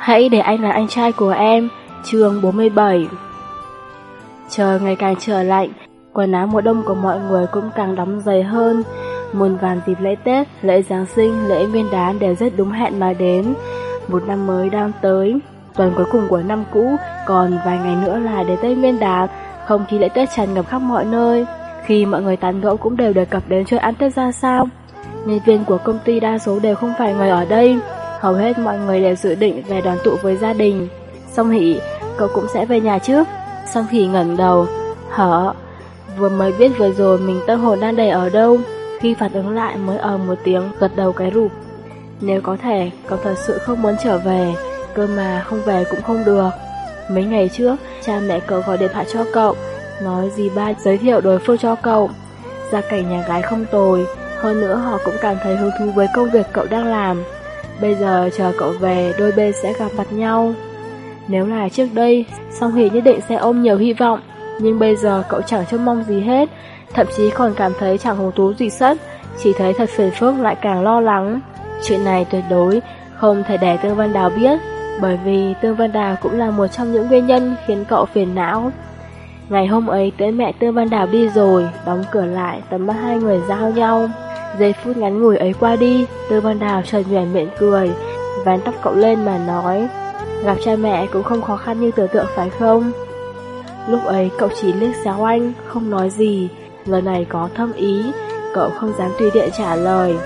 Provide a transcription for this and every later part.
Hãy để anh là anh trai của em. chương 47 Trời ngày càng trở lạnh, quần áo mùa đông của mọi người cũng càng đóng dày hơn. Muôn vàn dịp lễ Tết, lễ Giáng sinh, lễ Nguyên đán đều rất đúng hẹn mà đến. Một năm mới đang tới, tuần cuối cùng của năm cũ, còn vài ngày nữa là đến Tết Nguyên đán, không khí lễ Tết tràn ngập khắp mọi nơi. Khi mọi người tán gẫu cũng đều đề cập đến chuyện ăn Tết ra sao. Nhân viên của công ty đa số đều không phải người ở đây, hầu hết mọi người đều dự định về đoàn tụ với gia đình. Song Hỷ, cậu cũng sẽ về nhà trước. Song Hỷ ngẩng đầu, hở, vừa mới biết vừa rồi mình tâm hồn đang đầy ở đâu, khi phản ứng lại mới ở một tiếng gật đầu cái rụp. Nếu có thể, cậu thật sự không muốn trở về, cơ mà không về cũng không được. Mấy ngày trước, cha mẹ cậu gọi điện thoại cho cậu, nói gì ba giới thiệu đối phương cho cậu. Gia cảnh nhà gái không tồi, hơn nữa họ cũng cảm thấy hứng thú với công việc cậu đang làm. Bây giờ chờ cậu về, đôi bên sẽ gặp mặt nhau. Nếu là trước đây, Song Hỷ nhất định sẽ ôm nhiều hy vọng, nhưng bây giờ cậu chẳng trông mong gì hết, thậm chí còn cảm thấy chẳng hứng thú gì sất, chỉ thấy thật phiền phức lại càng lo lắng. Chuyện này tuyệt đối không thể để Tương Văn Đào biết, bởi vì Tương Văn Đào cũng là một trong những nguyên nhân khiến cậu phiền não. Ngày hôm ấy tới mẹ Tương Văn Đào đi rồi, đóng cửa lại, tấm mắt hai người giao nhau. Giây phút ngắn ngủi ấy qua đi, Tư Văn Đào trần nhoẻn miệng cười, vén tóc cậu lên mà nói, gặp cha mẹ cũng không khó khăn như tưởng tượng phải không? Lúc ấy cậu chỉ liếc xéo anh, không nói gì, lời này có thâm ý, cậu không dám tùy tiện trả lời.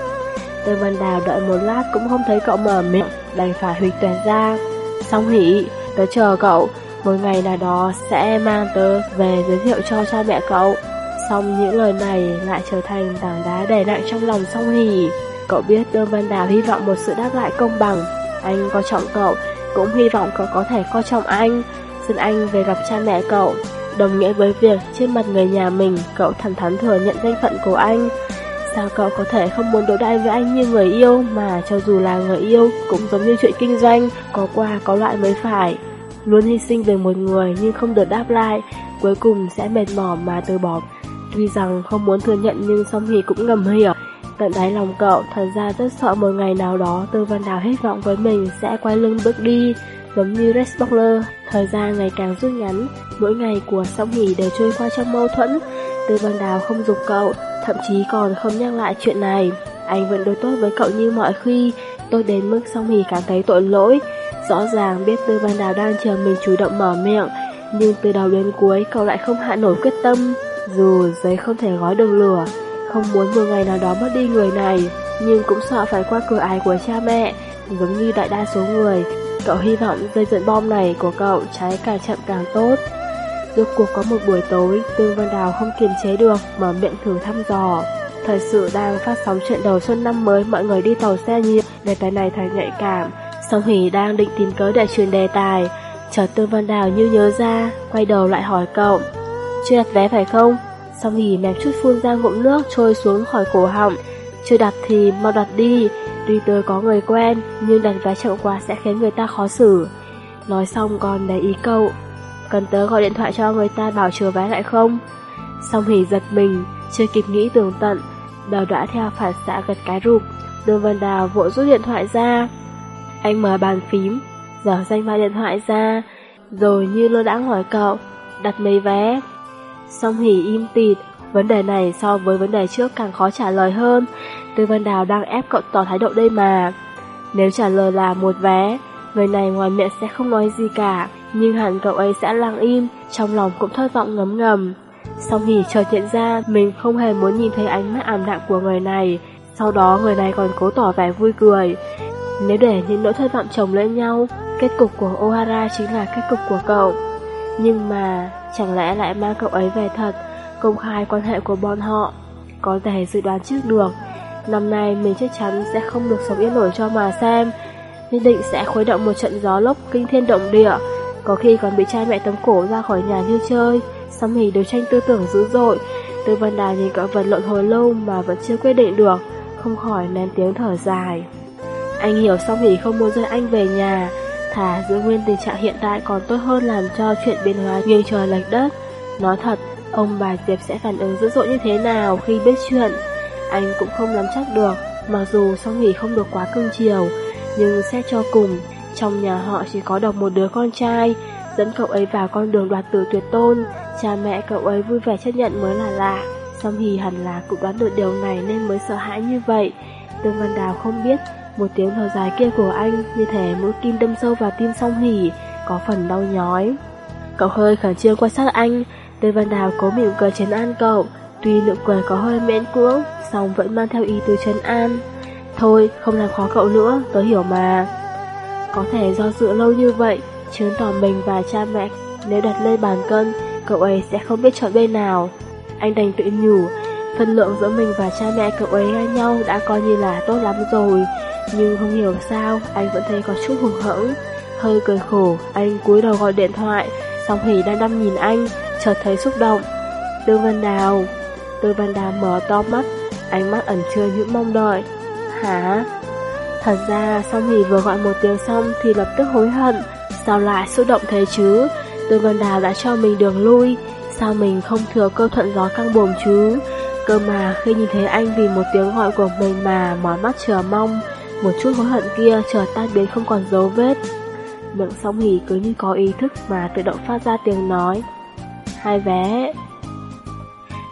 Tư Văn Đào đợi một lát cũng không thấy cậu mở miệng, đành phải huyệt toàn ra. Xong hỉ, tớ chờ cậu, một ngày nào đó sẽ mang tớ về giới thiệu cho cha mẹ cậu. Xong những lời này lại trở thành tảng đá đè nặng trong lòng song hỉ. Cậu biết Tương Văn Đào hy vọng một sự đáp lại công bằng. Anh coi trọng cậu, cũng hy vọng cậu có thể coi trọng anh. Xin anh về gặp cha mẹ cậu. Đồng nghĩa với việc trên mặt người nhà mình, cậu thẳng thắn thừa nhận danh phận của anh. Sao cậu có thể không muốn đối đãi với anh như người yêu mà cho dù là người yêu cũng giống như chuyện kinh doanh, có qua có lại mới phải. Luôn hy sinh về một người nhưng không được đáp lại, cuối cùng sẽ mệt mỏi mà từ bỏ. Tuy rằng không muốn thừa nhận nhưng song Hỷ cũng ngầm hiểu. Tận đáy lòng cậu thật ra rất sợ một ngày nào đó Tư Văn Đào hết vọng với mình sẽ quay lưng bước đi. Giống như Rex Butler. thời gian ngày càng rút ngắn, mỗi ngày của song Hỷ đều trôi qua trong mâu thuẫn. Tư Văn Đào không dục cậu, thậm chí còn không nhắc lại chuyện này. Anh vẫn đối tốt với cậu như mọi khi, tôi đến mức song Hỷ cảm thấy tội lỗi. Rõ ràng biết Tư Văn Đào đang chờ mình chủ động mở miệng, nhưng từ đầu đến cuối cậu lại không hạ nổi quyết tâm. Dù giấy không thể gói được lửa, không muốn một ngày nào đó mất đi người này, nhưng cũng sợ phải qua cửa ải của cha mẹ. Giống như đại đa số người, cậu hy vọng dây dẫn bom này của cậu cháy càng chậm càng tốt. Rốt cuộc có một buổi tối, Tương Văn Đào không kiềm chế được, mà miệng thử thăm dò. Thời sự đang phát sóng chuyện đầu xuân năm mới, mọi người đi tàu xe nhiều, đề tài này thật nhạy cảm. Song Hỷ đang định tìm cớ để truyền đề tài, chợt Tương Văn Đào như nhớ ra, quay đầu lại hỏi cậu. Chưa đặt vé phải không? Song Hỷ mẹp chút phun ra ngụm nước trôi xuống khỏi cổ họng. Chưa đặt thì mau đặt đi, tuy tôi có người quen, nhưng đặt vé chậm quá sẽ khiến người ta khó xử. Nói xong còn để ý cậu, cần tớ gọi điện thoại cho người ta bảo chừa vé lại không? Song Hỷ giật mình, chưa kịp nghĩ tường tận, đầu đã theo phản xạ gật cái rụp. Đường Vân Đào vội rút điện thoại ra. Anh mở bàn phím, dở danh ba điện thoại ra, rồi như lơ đãng hỏi cậu, đặt mấy vé. Song Hỷ im tịt, vấn đề này so với vấn đề trước càng khó trả lời hơn. Tư Vân Đào đang ép cậu tỏ thái độ đây mà. Nếu trả lời là một vé, người này ngoài miệng sẽ không nói gì cả, nhưng hẳn cậu ấy sẽ lặng im, trong lòng cũng thất vọng ngấm ngầm. Song Hỷ chợt nhận ra mình không hề muốn nhìn thấy ánh mắt ảm đạm của người này, sau đó người này còn cố tỏ vẻ vui cười. Nếu để những nỗi thất vọng chồng lên nhau, kết cục của Ohara chính là kết cục của cậu. Nhưng mà, chẳng lẽ lại mang cậu ấy về thật, công khai quan hệ của bọn họ? Có thể dự đoán trước được, năm nay mình chắc chắn sẽ không được sống yên ổn cho mà xem. Nhất định sẽ khuấy động một trận gió lốc kinh thiên động địa, có khi còn bị trai mẹ tấm cổ ra khỏi nhà như chơi. Xăm hỉ đấu tranh tư tưởng dữ dội, Tư Văn Đà nhìn cậu vật lộn hồi lâu mà vẫn chưa quyết định được, không khỏi nén tiếng thở dài. Anh hiểu xong hỉ không muốn rời anh về nhà, thà giữ nguyên tình trạng hiện tại còn tốt hơn làm cho chuyện biến hóa nghiêng trời lệch đất. Nói thật, ông bà Diệp sẽ phản ứng dữ dội như thế nào khi biết chuyện, anh cũng không nắm chắc được, mặc dù sau nghỉ không được quá cưng chiều, nhưng xét cho cùng, Trong nhà họ chỉ có độc một đứa con trai, dẫn cậu ấy vào con đường đoạt tử tuyệt tôn. Cha mẹ cậu ấy vui vẻ chấp nhận mới là lạ. Song hì hẳn là cũng đoán được điều này nên mới sợ hãi như vậy. Tương Văn Đào không biết một tiếng thở dài kia của anh như thể mũi kim đâm sâu vào tim Song hỉ có phần đau nhói. Cậu hơi khẩn trương quan sát anh, Tương Văn Đào cố mỉm cười chấn an cậu, tuy nụ cười có hơi miễn cưỡng, song vẫn mang theo ý từ chấn an. Thôi, không làm khó cậu nữa, tớ hiểu mà. Có thể do dự lâu như vậy, chứng tỏ mình và cha mẹ nếu đặt lên bàn cân, cậu ấy sẽ không biết chọn bên nào. Anh đành tự nhủ, phân lượng giữa mình và cha mẹ cậu ấy nhau đã coi như là tốt lắm rồi. Nhưng không hiểu sao, anh vẫn thấy có chút hụt hẫng. Hơi cười khổ, anh cúi đầu gọi điện thoại, Song Hỷ đang đăm nhìn anh, chợt thấy xúc động. Tư Văn Đào Tư Văn Đào mở to mắt, ánh mắt ẩn chứa những mong đợi. Hả? Thật ra, Song Hỷ vừa gọi một tiếng xong thì lập tức hối hận. Sao lại xúc động thế chứ? Tư Văn Đào đã cho mình đường lui, sao mình không thừa cơ thuận gió căng buồm chứ? Cơ mà khi nhìn thấy anh vì một tiếng gọi của mình mà mỏi mắt chờ mong, một chút hối hận kia chợt tan biến không còn dấu vết. Miệng song hỉ cứ như có ý thức mà tự động phát ra tiếng nói. Hai vé.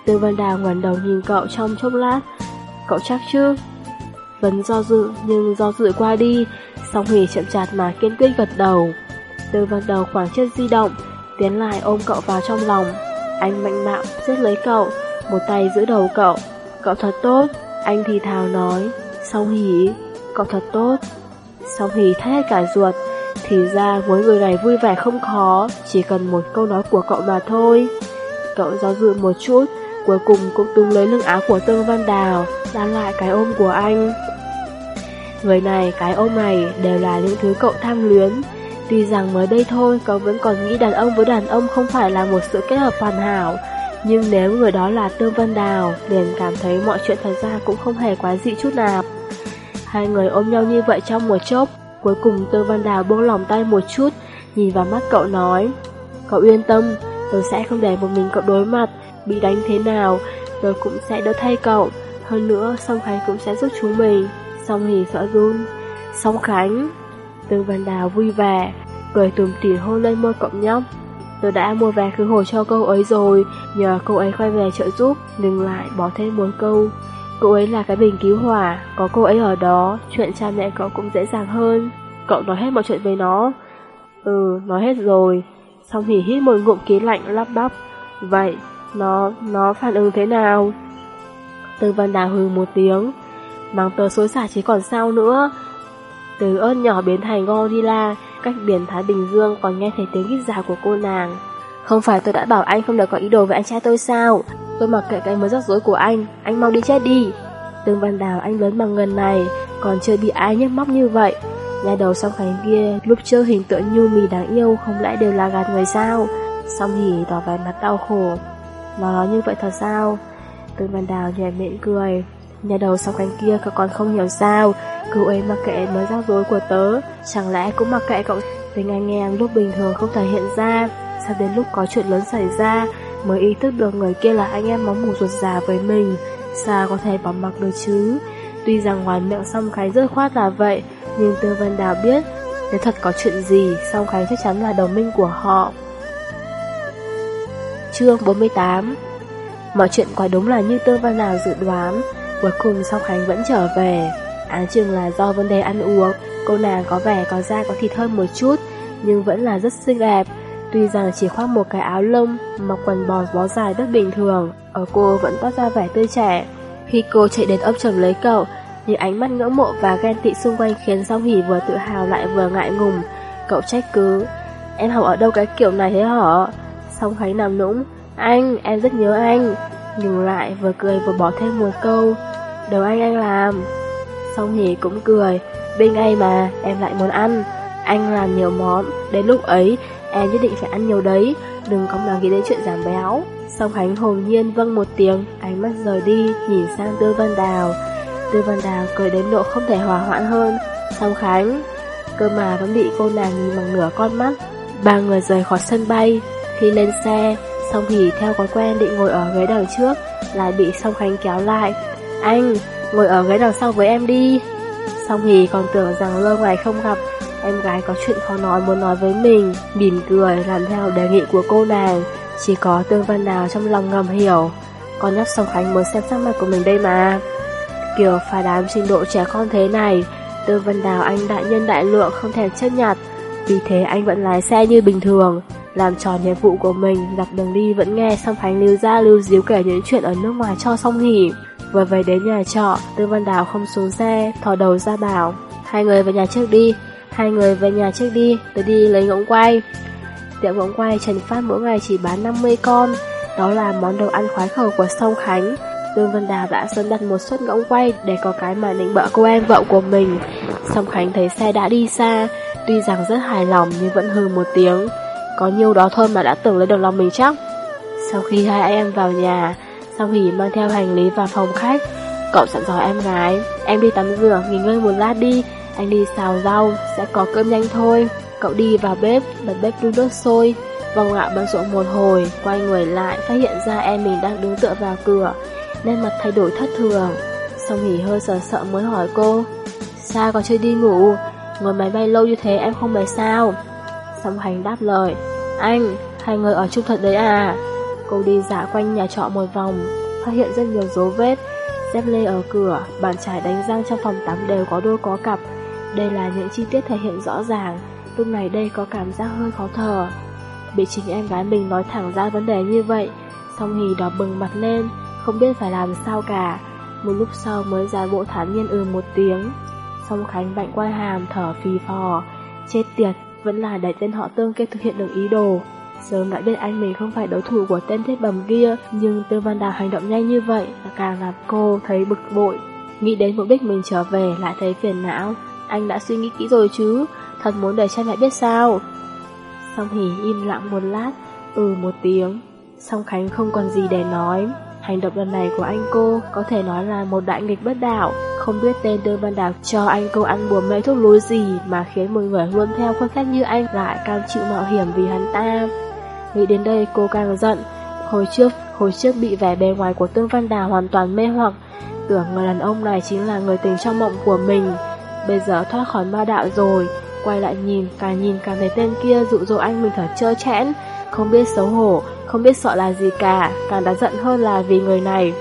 Tư Văn Đào ngẩng đầu nhìn cậu trong chốc lát. Cậu chắc chứ? Vẫn do dự nhưng do dự qua đi, song hỉ chậm chạp mà kiên quyết gật đầu. Tư Văn Đầu khoảng chất di động, tiến lại ôm cậu vào trong lòng. Anh mạnh mạo giết lấy cậu, một tay giữ đầu cậu. Cậu thật tốt, anh thì thào nói. Song hỉ, cậu thật tốt. Song hỉ hết cả ruột, thì ra với người này vui vẻ không khó, chỉ cần một câu nói của cậu mà thôi. Cậu do dự một chút, cuối cùng cũng tung lấy lưng áo của Tương Văn Đào, đan lại cái ôm của anh. Người này, cái ôm này đều là những thứ cậu tham luyến. Tuy rằng mới đây thôi, cậu vẫn còn nghĩ đàn ông với đàn ông không phải là một sự kết hợp hoàn hảo. Nhưng nếu người đó là Tương Văn Đào, liền cảm thấy mọi chuyện thật ra cũng không hề quá dị chút nào. Hai người ôm nhau như vậy trong một chốc, cuối cùng Tư Văn Đào buông lòng tay một chút, nhìn vào mắt cậu nói, Cậu yên tâm, tôi sẽ không để một mình cậu đối mặt, bị đánh thế nào, tôi cũng sẽ đỡ thay cậu. Hơn nữa, Song Khánh cũng sẽ giúp chúng mình. Song Hỷ sợ run. Song Khánh. Tư Văn Đào vui vẻ, cười tùm tỉm hôn lên môi cậu nhóc. Tôi đã mua vé khứ hồi cho cô ấy rồi, nhờ cô ấy quay về trợ giúp, đừng lại bỏ thêm một câu. Cô ấy là cái bình cứu hỏa, có cô ấy ở đó, chuyện cha mẹ cậu cũng dễ dàng hơn. Cậu nói hết mọi chuyện với nó. Ừ, nói hết rồi. Xong thì hít một ngụm khí lạnh lắp bắp. Vậy, nó, nó phản ứng thế nào? Tư Văn Đào hừ một tiếng. Mang tờ xối xả chỉ còn sao nữa. Từ ơn nhỏ biến thành gorilla, cách biển Thái Bình Dương còn nghe thấy tiếng hít dài của cô nàng. Không phải tôi đã bảo anh không được có ý đồ với anh trai tôi sao? Tôi mặc kệ cái mới rắc rối của anh, anh mau đi chết đi. Tương Văn Đào anh lớn bằng ngần này, còn chưa bị ai nhấc móc như vậy. Nhà đầu song khánh kia, lúc chơi hình tượng nhu mì đáng yêu không lẽ đều là gạt người sao? Song hỉ tỏ vẻ mặt đau khổ. Nó nói như vậy thật sao? Tương Văn Đào nhẹ miệng cười. Nhà đầu song khánh kia cậu còn không hiểu sao, Cứ ấy mặc kệ mới rắc rối của tớ, chẳng lẽ cũng mặc kệ cậu tình anh em lúc bình thường không thể hiện ra, sao đến lúc có chuyện lớn xảy ra, mới ý thức được người kia là anh em máu mù ruột già với mình, sao có thể bỏ mặc được chứ. Tuy rằng ngoài miệng Song Khánh rất khoát là vậy, nhưng Tư Vân Đào biết, nếu thật có chuyện gì, Song Khánh chắc chắn là đồng minh của họ. Chương 48 Mọi chuyện quả đúng là như Tư Văn Đào dự đoán, cuối cùng Song Khánh vẫn trở về. Án chừng là do vấn đề ăn uống, cô nàng có vẻ có da có thịt hơn một chút, nhưng vẫn là rất xinh đẹp. Tuy rằng chỉ khoác một cái áo lông, mặc quần bò bó dài rất bình thường, ở cô vẫn toát ra vẻ tươi trẻ. Khi cô chạy đến ấp chầm lấy cậu, những ánh mắt ngưỡng mộ và ghen tị xung quanh khiến Song Hỷ vừa tự hào lại vừa ngại ngùng. Cậu trách cứ, em học ở đâu cái kiểu này thế hả? Song Khánh nằm nũng, anh, em rất nhớ anh. Ngừng lại vừa cười vừa bỏ thêm một câu, đầu anh anh làm. Song Hỷ cũng cười, bên ngay mà, em lại muốn ăn. Anh làm nhiều món, đến lúc ấy em nhất định phải ăn nhiều đấy, đừng có mà nghĩ đến chuyện giảm béo. Song Khánh hồn nhiên vâng một tiếng, ánh mắt rời đi, nhìn sang Tư Văn Đào. Tư Văn Đào cười đến độ không thể hòa hoãn hơn. Song Khánh, cơ mà vẫn bị cô nàng nhìn bằng nửa con mắt. Ba người rời khỏi sân bay, khi lên xe, Song Hỷ theo thói quen định ngồi ở ghế đằng trước, lại bị Song Khánh kéo lại. Anh, ngồi ở ghế đằng sau với em đi. Song Hỷ còn tưởng rằng lâu ngày không gặp, Em gái có chuyện khó nói muốn nói với mình, mỉm cười làm theo đề nghị của cô nàng. Chỉ có Tương Văn Đào trong lòng ngầm hiểu. Con nhóc Song Khánh muốn xem sắc mặt của mình đây mà. Kiểu phá đám trình độ trẻ con thế này, Tương Văn Đào anh đại nhân đại lượng không thể chấp nhặt. Vì thế anh vẫn lái xe như bình thường, làm tròn nhiệm vụ của mình, dọc đường đi vẫn nghe Song Khánh lưu ra lưu díu kể những chuyện ở nước ngoài cho xong nghỉ. Vừa về đến nhà trọ, Tương Văn Đào không xuống xe, thò đầu ra bảo, hai người về nhà trước đi, hai người về nhà trước đi, tôi đi lấy ngỗng quay. Tiệm ngỗng quay Trần Phát mỗi ngày chỉ bán 50 con, đó là món đồ ăn khoái khẩu của Song Khánh. dương Vân Đào đã sớm đặt một suất ngỗng quay để có cái mà nịnh bỡ cô em vợ của mình. Song Khánh thấy xe đã đi xa, tuy rằng rất hài lòng nhưng vẫn hừ một tiếng. Có nhiêu đó thôi mà đã tưởng lấy được lòng mình chắc. Sau khi hai em vào nhà, Song Hỷ mang theo hành lý vào phòng khách. Cậu dặn dò em gái, em đi tắm rửa, nghỉ ngơi một lát đi, anh đi xào rau, sẽ có cơm nhanh thôi. Cậu đi vào bếp, bật bếp đun nước sôi. Vòng ngạo bận rộn một hồi, quay người lại, phát hiện ra em mình đang đứng tựa vào cửa, nên mặt thay đổi thất thường. Xong nghỉ hơi sợ sợ mới hỏi cô, sao còn chưa đi ngủ, ngồi máy bay lâu như thế em không mệt sao? Xong hành đáp lời, anh, hai người ở chung thật đấy à? Cô đi dạo quanh nhà trọ một vòng, phát hiện rất nhiều dấu vết, dép lê ở cửa, bàn chải đánh răng trong phòng tắm đều có đôi có cặp. Đây là những chi tiết thể hiện rõ ràng, lúc này đây có cảm giác hơi khó thở. Bị chính em gái mình nói thẳng ra vấn đề như vậy, song hì đỏ bừng mặt lên, không biết phải làm sao cả. Một lúc sau mới ra bộ thản nhiên ừ một tiếng. Song Khánh bạnh quay hàm thở phì phò, chết tiệt, vẫn là để tên họ tương kia thực hiện được ý đồ. Sớm đã biết anh mình không phải đối thủ của tên thiết bầm kia, nhưng Tư Văn Đào hành động nhanh như vậy là càng làm cô thấy bực bội. Nghĩ đến mục đích mình trở về lại thấy phiền não. Anh đã suy nghĩ kỹ rồi chứ, thật muốn để cha mẹ biết sao. Song Hỷ im lặng một lát, ừ một tiếng. Song Khánh không còn gì để nói. Hành động lần này của anh cô có thể nói là một đại nghịch bất đạo. Không biết tên đơn Văn Đào cho anh cô ăn bùa mê thuốc lúa gì mà khiến một người luôn theo khuôn khách như anh lại cam chịu mạo hiểm vì hắn ta. Nghĩ đến đây cô càng giận Hồi trước, hồi trước bị vẻ bề ngoài của Tương Văn Đào hoàn toàn mê hoặc Tưởng người đàn ông này chính là người tình trong mộng của mình Bây giờ thoát khỏi ma đạo rồi. Quay lại nhìn, càng nhìn càng thấy tên kia dụ dỗ anh mình thật trơ chẽn. Không biết xấu hổ, không biết sợ là gì cả. Càng đáng giận hơn là vì người này.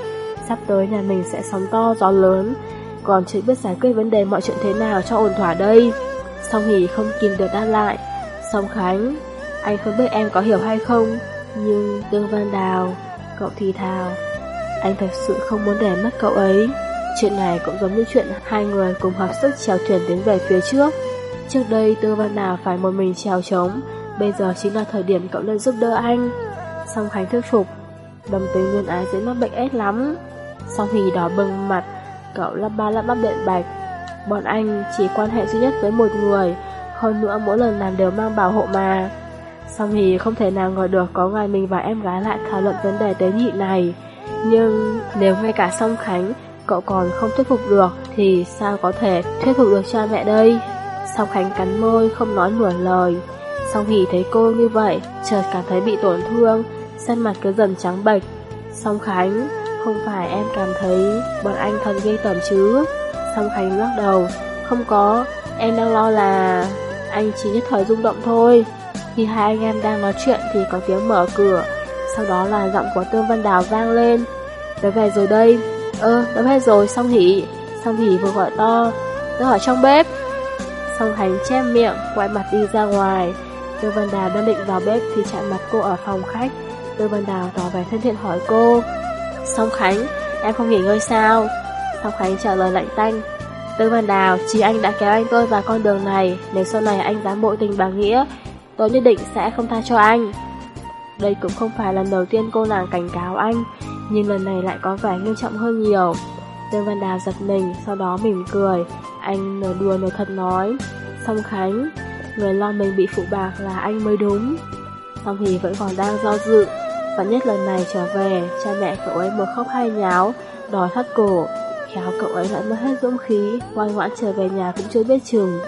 Sắp tới nhà mình sẽ sóng to gió lớn. Còn chưa biết giải quyết vấn đề mọi chuyện thế nào cho ổn thỏa đây. Song Hỷ không kìm được đáp lại. Song Khánh anh không biết em có hiểu hay không, nhưng Tương Văn Đào, cậu thì thào. Anh thật sự không muốn để mất cậu ấy. Chuyện này cũng giống như chuyện hai người cùng hợp sức chèo thuyền tiến về phía trước. Trước đây Tư Văn Đào phải một mình chèo trống, bây giờ chính là thời điểm cậu nên giúp đỡ anh. Song Khánh thuyết phục, đồng tính nguyên ái dễ mắc bệnh ép lắm. Song Hì đỏ bừng mặt, cậu lắp ba lắp bắp biện bạch. Bọn anh chỉ quan hệ duy nhất với một người, hơn nữa mỗi lần làm đều mang bảo hộ mà. Song Hì không thể nào ngờ được có ngày mình và em gái lại thảo luận vấn đề tế nhị này. Nhưng nếu ngay cả Song Khánh cậu còn không thuyết phục được thì sao có thể thuyết phục được cha mẹ đây? Song Khánh cắn môi không nói nửa lời. Song Hỷ thấy cô như vậy, chợt cảm thấy bị tổn thương, sắc mặt cứ dần trắng bệch. Song Khánh, không phải em cảm thấy bọn anh thật ghê tởm chứ? Song Khánh lắc đầu, không có, em đang lo là anh chỉ nhất thời rung động thôi. Khi hai anh em đang nói chuyện thì có tiếng mở cửa, sau đó là giọng của Tương Văn Đào vang lên. Tớ về rồi đây. Ơ, tớ hết rồi, xong hỉ. Xong hỉ vừa gọi to. Tớ ở trong bếp. Xong hành che miệng, quay mặt đi ra ngoài. Tư Văn Đào đang định vào bếp thì chạm mặt cô ở phòng khách. Tư Văn Đào tỏ vẻ thân thiện hỏi cô. Song Khánh, em không nghỉ ngơi sao? Song Khánh trả lời lạnh tanh. Tư Văn Đào, chỉ anh đã kéo anh tôi vào con đường này, nếu sau này anh dám bội tình bằng nghĩa, tôi nhất định sẽ không tha cho anh. Đây cũng không phải lần đầu tiên cô nàng cảnh cáo anh, nhưng lần này lại có vẻ nghiêm trọng hơn nhiều. Dương Văn Đào giật mình, sau đó mỉm cười, anh nở đùa nở thật nói. Song Khánh, người lo mình bị phụ bạc là anh mới đúng. Song Hỷ vẫn còn đang do dự, và nhất lần này trở về, cha mẹ cậu ấy một khóc hay nháo, đòi thắt cổ. Khéo cậu ấy lại mất hết dũng khí, ngoan ngoãn trở về nhà cũng chưa biết chừng.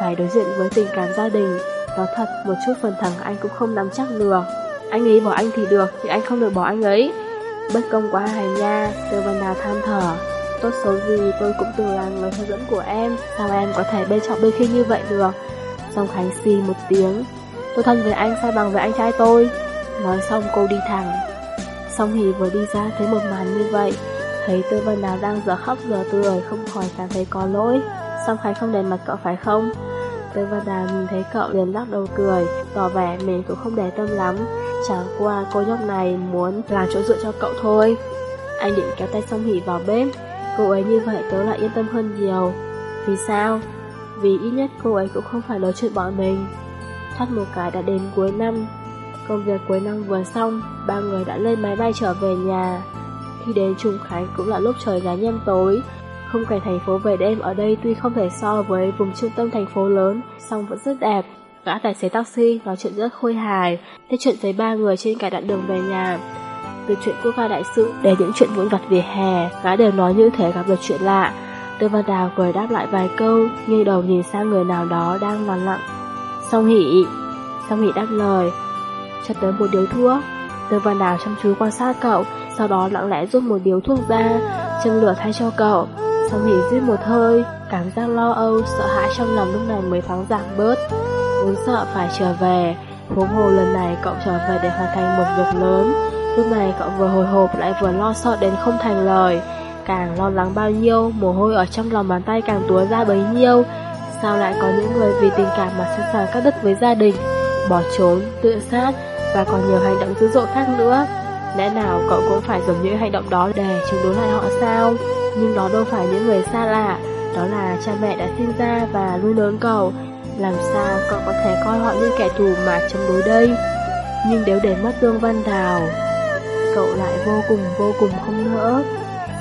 Phải đối diện với tình cảm gia đình, Nói thật, một chút phần thẳng anh cũng không nắm chắc được. Anh ấy bỏ anh thì được, thì anh không được bỏ anh ấy. Bất công quá hài nha, từ Văn Đào than thở. Tốt xấu gì tôi cũng từng là người hướng dẫn của em, sao em có thể bên trọng bên khi như vậy được. Xong Khánh xì một tiếng. Tôi thân với anh sai bằng với anh trai tôi. Nói xong cô đi thẳng. Xong Hì vừa đi ra thấy một màn như vậy, thấy Tư Vân Đào đang giờ khóc giờ cười, không khỏi cảm thấy có lỗi. Song Khánh không đền mặt cậu phải không? Tư Vân Đào nhìn thấy cậu liền lắc đầu cười, tỏ vẻ mình cũng không để tâm lắm. Chẳng qua cô nhóc này muốn làm chỗ dựa cho cậu thôi. Anh định kéo tay Song Hỷ vào bếp, cô ấy như vậy tớ lại yên tâm hơn nhiều. Vì sao? Vì ít nhất cô ấy cũng không phải nói chuyện bọn mình. Thoát một cái đã đến cuối năm, Công việc cuối năm vừa xong, ba người đã lên máy bay trở về nhà. Khi đến Trung Khánh cũng là lúc trời giá nhem tối. Khung cảnh thành phố về đêm ở đây tuy không thể so với vùng trung tâm thành phố lớn, song vẫn rất đẹp. Gã tài xế taxi nói chuyện rất khôi hài, nói chuyện với ba người trên cả đoạn đường về nhà. Từ chuyện quốc gia đại sự đến những chuyện vụn vặt về hè, gã đều nói như thế gặp được chuyện lạ. Tư Văn Đào cười đáp lại vài câu, nhưng đầu nhìn sang người nào đó đang lặng lặng. Song hỷ, Song hỷ đáp lời, cho tới một điếu thuốc. Tư Văn Đào chăm chú quan sát cậu, sau đó lặng lẽ rút một điếu thuốc ra, châm lửa thay cho cậu. Song Hỷ rít một hơi, cảm giác lo âu, sợ hãi trong lòng lúc này mới thoáng giảm bớt. Vốn sợ phải trở về, huống hồ lần này cậu trở về để hoàn thành một việc lớn. Lúc này cậu vừa hồi hộp lại vừa lo sợ đến không thành lời. Càng lo lắng bao nhiêu, mồ hôi ở trong lòng bàn tay càng túa ra bấy nhiêu. Sao lại có những người vì tình cảm mà sẵn sàng cắt đứt với gia đình, bỏ trốn, tự sát, và còn nhiều hành động dữ dội khác nữa. Lẽ nào cậu cũng phải dùng những hành động đó để chống đối lại họ sao? Nhưng đó đâu phải những người xa lạ, đó là cha mẹ đã sinh ra và nuôi lớn cậu. Làm sao cậu có thể coi họ như kẻ thù mà chống đối đây? Nhưng nếu để mất Tương Văn Đào, cậu lại vô cùng vô cùng không nỡ.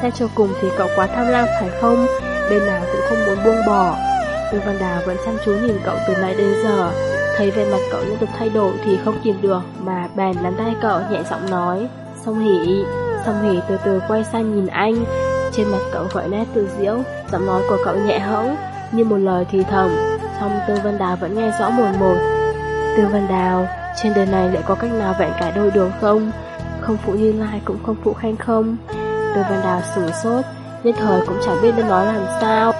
Xét cho cùng thì cậu quá tham lam phải không? Bên nào cũng không muốn buông bỏ. Tương Văn Đào vẫn chăm chú nhìn cậu từ nãy đến giờ, Thấy về mặt cậu liên tục thay đổi thì không kìm được mà bèn nắm tay cậu nhẹ giọng nói. xong hỉ, xong hỉ từ từ quay sang nhìn anh. Trên mặt cậu gọi nét tự diễu, giọng nói của cậu nhẹ hẫng như một lời thì thầm xong Tư Vân Đào vẫn nghe rõ một một. Tư Vân Đào, trên đời này lại có cách nào vẹn cả đôi đường không? Không phụ như lai cũng không phụ khanh không? Tư Vân Đào sửng sốt, nhất thời cũng chẳng biết nên nói làm sao.